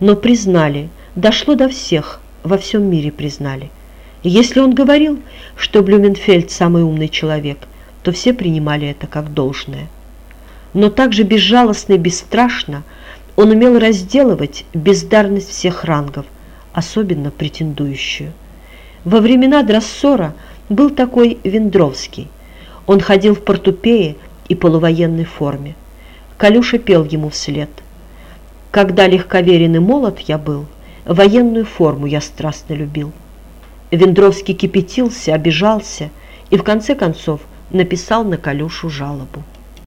но признали, дошло до всех, во всем мире признали. Если он говорил, что Блюменфельд самый умный человек, то все принимали это как должное. Но также безжалостно и бесстрашно он умел разделывать бездарность всех рангов, особенно претендующую. Во времена Драссора был такой Вендровский. Он ходил в портупее и полувоенной форме. Калюша пел ему вслед. «Когда легковерен и молод я был, военную форму я страстно любил». Вендровский кипятился, обижался и в конце концов написал на Калюшу жалобу.